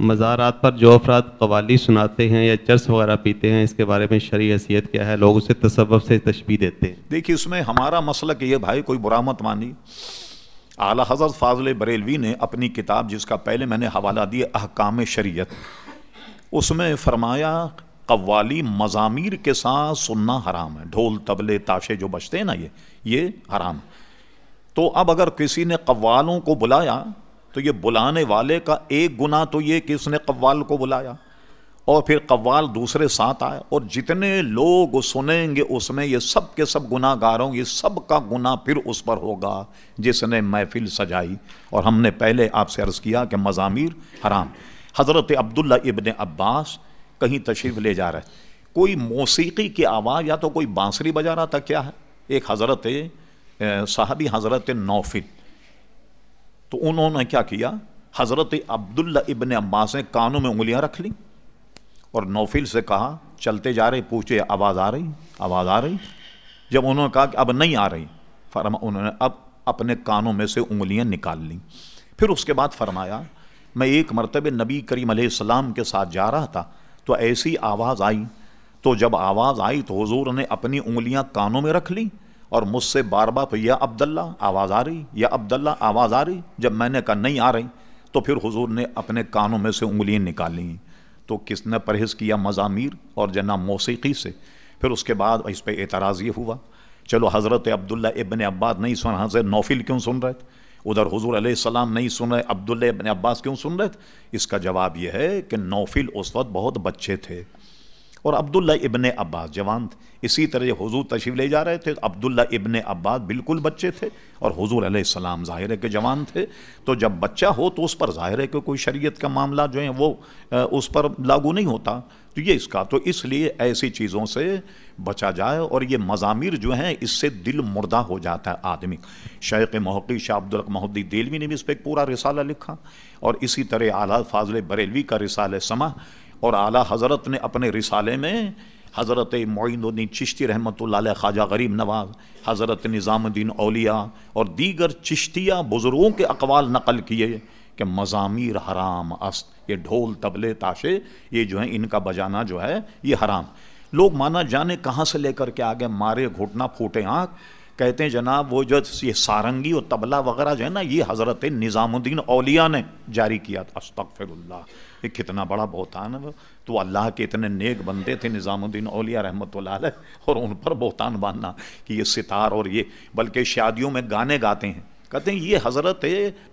مزارات پر جو افراد قوالی سناتے ہیں یا چرس وغیرہ پیتے ہیں، اس کے بارے میں شرعی حیثیت کیا ہے؟ لوگ اسے تصوف سے تشبیح دیتے ہیں۔ دیکھیے، اس میں ہمارا مسئلہ کہ یہ بھائی کوئی برا مت مانی۔ اعلیٰ حضرت فاضل بریلوی نے اپنی کتاب جس کا پہلے میں نے حوالہ دیا، احکام شریعت، اس میں فرمایا، قوالی مضامیر کے ساتھ سننا حرام ہے۔ ڈھول تبلے تاشے جو بچتے ہیں نا یہ یہ حرام۔ تو اب اگر کسی نے قوالوں کو بلایا تو یہ بلانے والے کا ایک گنا تو یہ کہ اس نے قوال کو بلایا اور پھر قوال دوسرے ساتھ آئے اور جتنے لوگ سنیں گے اس میں یہ سب کے سب گناہ گاروں یہ سب کا گناہ پھر اس پر ہوگا جس نے محفل سجائی۔ اور ہم نے پہلے آپ سے عرض کیا کہ مضامیر حرام۔ حضرت عبداللہ ابن عباس کہیں تشریف لے جا رہے کوئی موسیقی کی آواز یا تو کوئی بانسری بجا رہا تھا، کیا ہے؟ ایک حضرت صحابی حضرت نوفل۔ تو انہوں نے کیا کیا؟ حضرت عبداللہ ابن عباس نے کانوں میں انگلیاں رکھ لیں اور نوفل سے کہا، چلتے جا رہے پوچھے آواز آ رہی؟ آواز آ رہی؟ جب انہوں نے کہا کہ اب نہیں آ رہی، فرما، انہوں نے اب اپنے کانوں میں سے انگلیاں نکال لیں۔ پھر اس کے بعد فرمایا، میں ایک مرتبہ نبی کریم علیہ السلام کے ساتھ جا رہا تھا، تو ایسی آواز آئی۔ تو جب آواز آئی تو حضور نے اپنی انگلیاں کانوں میں رکھ لی اور مجھ سے بار بار یا عبداللہ، آواز آ رہی، یا عبداللہ، آواز آ رہی؟ جب میں نے کہا نہیں آ رہی، تو پھر حضور نے اپنے کانوں میں سے انگلیاں نکالی تو کس نے پرہیز کیا مضامیر اور جنا موسیقی سے؟ پھر اس کے بعد اس پہ اعتراض یہ ہوا، چلو حضرت عبداللہ ابن عباد نہیں سن حضرت نوفل کیوں سن رہے؟ تھے ادھر حضور علیہ السلام نہیں سن رہے، عبداللہ ابن عباس کیوں سن رہے؟ تھے اس کا جواب یہ ہے کہ نوفل اس وقت بہت بچے تھے۔ اور عبداللہ ابن عباس، جوان تھے۔ اسی طرح حضور تشریف لے جا رہے تھے۔ عبداللہ ابن عباس بالکل بچے تھے اور حضور علیہ السلام ظاہر ہے کہ جوان تھے۔ تو جب بچہ ہو تو اس پر ظاہر ہے کہ کوئی شریعت کا معاملہ جو ہے وہ اس پر لاگو نہیں ہوتا۔ تو یہ اس کا، تو اس لیے ایسی چیزوں سے بچا جائے اور یہ مضامیر جو ہیں اس سے دل مردہ ہو جاتا ہے آدمی۔ شیخ محقی شاہ عبدالق محدی دلوی نے بھی اس پہ ایک پورا رسالہ لکھا۔ اور اسی طرح اعلیٰ فاضل بریلوی کا رسالہ سما۔ اور اعلیٰ حضرت نے اپنے رسالے میں حضرت معین الدین چشتی رحمۃ اللہ علیہ، خواجہ غریب نواز، حضرت نظام الدین اولیاء اور دیگر چشتیہ بزرگوں کے اقوال نقل کیے کہ مضامیر حرام است، یہ ڈھول، تبلے، تاشے، یہ جو ہیں ان کا بجانا جو ہے یہ حرام۔ لوگ مانا جانے کہاں سے لے کر کے آگے مارے، گھٹنا، پھوٹے آنکھ کہتے ہیں جناب وہ جو یہ سارنگی اور تبلا وغیرہ جو ہے نا، یہ حضرت نظام الدین اولیاء نے جاری کیا تھا۔ استغفر اللہ یہ کتنا بڑا بہتان ہے۔ تو اللہ کے اتنے نیک بندے تھے نظام الدین اولیاء رحمۃ اللہ علیہ، اور ان پر بہتان باندھنا کہ یہ ستار اور یہ، بلکہ شادیوں میں گانے گاتے ہیں۔ کہتے ہیں یہ حضرت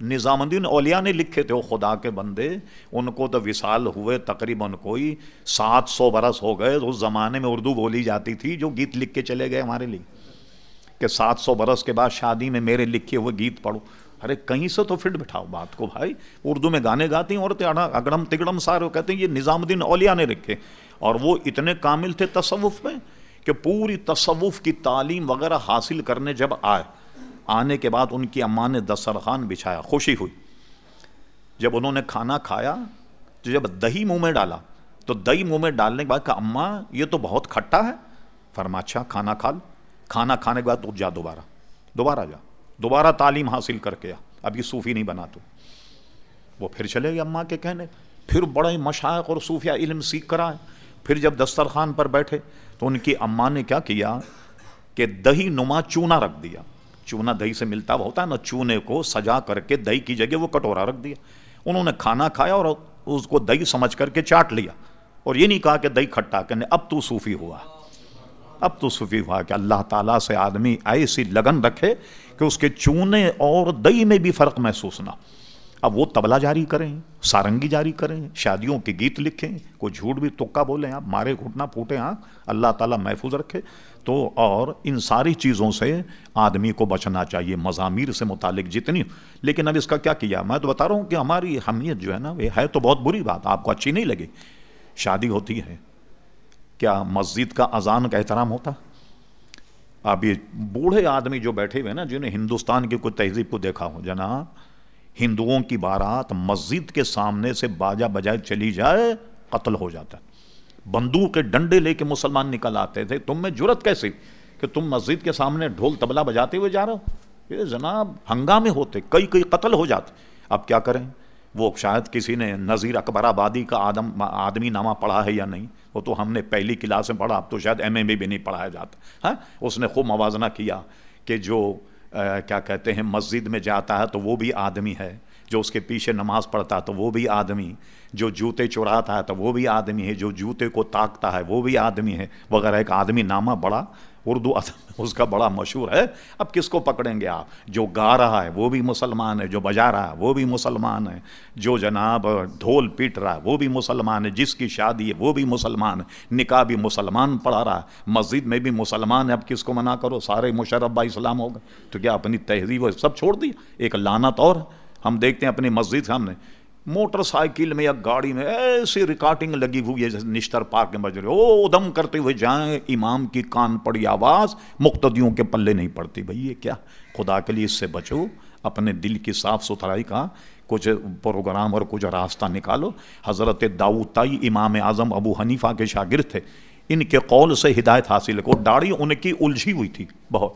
نظام الدین اولیاء نے لکھے تھے وہ خدا کے بندے، ان کو تو وصال ہوئے تقریباً کوئی سات سو برس ہو گئے۔ اس زمانے میں اردو بولی جاتی تھی، جو گیت لکھ کے چلے گئے ہمارے لیے۔ کہ سات سو برس کے بعد شادی میں میرے لکھے ہوئے گیت پڑھو۔ ارے، کہیں سے تو فٹ بٹھاؤ بات کو بھائی۔ اردو میں گانے گاتی ہیں، عورتیں اگڑم تگڑم سارے کہتے ہیں، یہ نظام الدین اولیاء نے رکھے۔ اور وہ اتنے کامل تھے تصوف میں کہ پوری تصوف کی تعلیم وغیرہ حاصل کرنے جب آئے، آنے کے بعد ان کی اماں نے دسترخوان بچھایا، خوشی ہوئی۔ جب انہوں نے کھانا کھایا تو جب دہی منہ میں ڈالا، تو دہی منہ میں ڈالنے کے بعد کہا، اماں، یہ تو بہت کھٹا ہے۔ فرما اچھا کھانا کھا لو۔ کھانا کھانے کے بعد تو جا دوبارہ۔ دوبارہ جا۔ دوبارہ تعلیم حاصل کر کے اب یہ صوفی نہیں بنا تو۔ وہ پھر چلے گئے اماں کے کہنے۔ پھر بڑے مشائق اور صوفیہ علم سیکھ کر آئے۔ پھر جب دسترخوان پر بیٹھے تو ان کی اماں نے کیا کیا کہ دہی نما چونا رکھ دیا۔ چونا دہی سے ملتا ہوتا ہے نا، چونے کو سجا کر کے دہی کی جگہ وہ کٹورا رکھ دیا۔ انہوں نے کھانا کھایا اور اس کو دہی سمجھ کر کے چاٹ لیا۔ اور یہ نہیں کہا کہ دہی کھٹا کرنے اب تو صوفی ہوا۔ اب تو صفی ہوا کہ اللہ تعالیٰ سے آدمی ایسی لگن رکھے کہ اس کے چونے اور دئی میں بھی فرق محسوس نہ اب وہ تبلا جاری کریں، سارنگی جاری کریں، شادیوں کے گیت لکھیں، کوئی جھوٹ بھی تکا بولیں، آپ مارے گھٹنا پھوٹے ہاں اللہ تعالیٰ محفوظ رکھے۔ تو اور ان ساری چیزوں سے آدمی کو بچنا چاہیے، مضامیر سے متعلق جتنی۔ لیکن اب اس کا کیا کیا؟ میں تو بتا رہا ہوں کہ ہماری اہمیت جو ہے نا یہ ہے تو بہت بری بات، آپ کو اچھی نہیں لگے شادی ہوتی ہے کیا مسجد کا اذان کا احترام ہوتا؟ اب یہ بوڑھے آدمی جو بیٹھے ہوئے نا، جنہیں ہندوستان کی کوئی تہذیب کو دیکھا ہو جنا ہندوؤں کی بارات مسجد کے سامنے سے باجا بجائے چلی جائے، قتل ہو جاتا ہے۔ بندوق کے ڈنڈے لے کے مسلمان نکل آتے تھے، تم میں جرت کیسی کہ تم مسجد کے سامنے ڈھول تبلا بجاتے ہوئے جا رہے ہو؟ یہ جناب ہنگامے ہوتے، کئی کئی قتل ہو جاتے۔ اب کیا کریں؟ وہ شاید کسی نے نذیر اکبر آبادی کا آدم آدمی نامہ پڑھا ہے یا نہیں، وہ تو ہم نے پہلی کلاس میں پڑھا، اب تو شاید ایم اے میں بھی نہیں پڑھایا جاتا۔ ہاں؟ اس نے خوب موازنہ کیا کہ جو کیا کہتے ہیں، مسجد میں جاتا ہے تو وہ بھی آدمی ہے، جو اس کے پیچھے نماز پڑھتا ہے تو وہ بھی آدمی، جو جوتے چڑھاتا ہے تو وہ بھی آدمی ہے، جو جوتے کو تاکتا ہے وہ بھی آدمی ہے، وغیرہ ایک آدمی نامہ بڑا اردو ادب اس کا بڑا مشہور ہے۔ اب کس کو پکڑیں گے آپ؟ جو گا رہا ہے وہ بھی مسلمان ہے، جو بجا رہا ہے وہ بھی مسلمان ہے۔ جو جناب ڈھول پیٹ رہا ہے وہ بھی مسلمان ہے۔ جس کی شادی ہے وہ بھی مسلمان ہے۔ نکاح بھی مسلمان پڑھا رہا ہے۔ مسجد میں بھی مسلمان ہے۔ اب کس کو منع کرو؟ سارے مشرف اسلام ہوگا تو کیا اپنی تہذیب سب چھوڑ دی؟ ایک لانت اور۔ ہم دیکھتے ہیں اپنی مسجد سامنے موٹر سائیکل میں یا گاڑی میں ایسی ریکارڈنگ لگی ہوئی ہے، جیسے نشتر پارک میں بج رہے او ادم کرتے ہوئے جائیں، امام کی کان پڑی آواز، مقتدیوں کے پلے نہیں پڑتی بھائی، یہ کیا؟ خدا کے لیے اس سے بچو، اپنے دل کی صاف ستھرائی کا کچھ پروگرام اور کچھ راستہ نکالو۔ حضرت داؤتائی امام اعظم ابو حنیفہ کے شاگرد تھے۔ ان کے قول سے ہدایت حاصل کو، داڑھی ان کی الجھی ہوئی تھی۔ بہت۔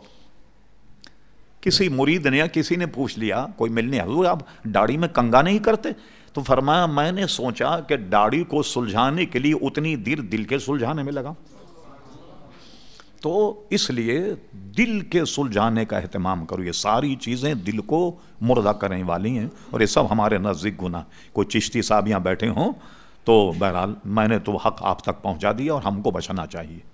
کسی مرید نے یا کسی نے پوچھ لیا، کوئی ملنے حضور، آپ داڑھی میں کنگا نہیں کرتے؟ تو فرمایا میں نے سوچا کہ داڑھی کو سلجھانے کے لیے اتنی دیر دل کے سلجھانے میں لگا۔ تو اس لیے دل کے سلجھانے کا اہتمام کرو۔ یہ ساری چیزیں دل کو مردہ کرنے والی ہیں اور یہ سب ہمارے نزدیک گناہ۔ کوئی چشتی صاحب یہاں بیٹھے ہوں تو بہرحال میں نے تو حق آپ تک پہنچا دیا اور ہم کو بچنا چاہیے۔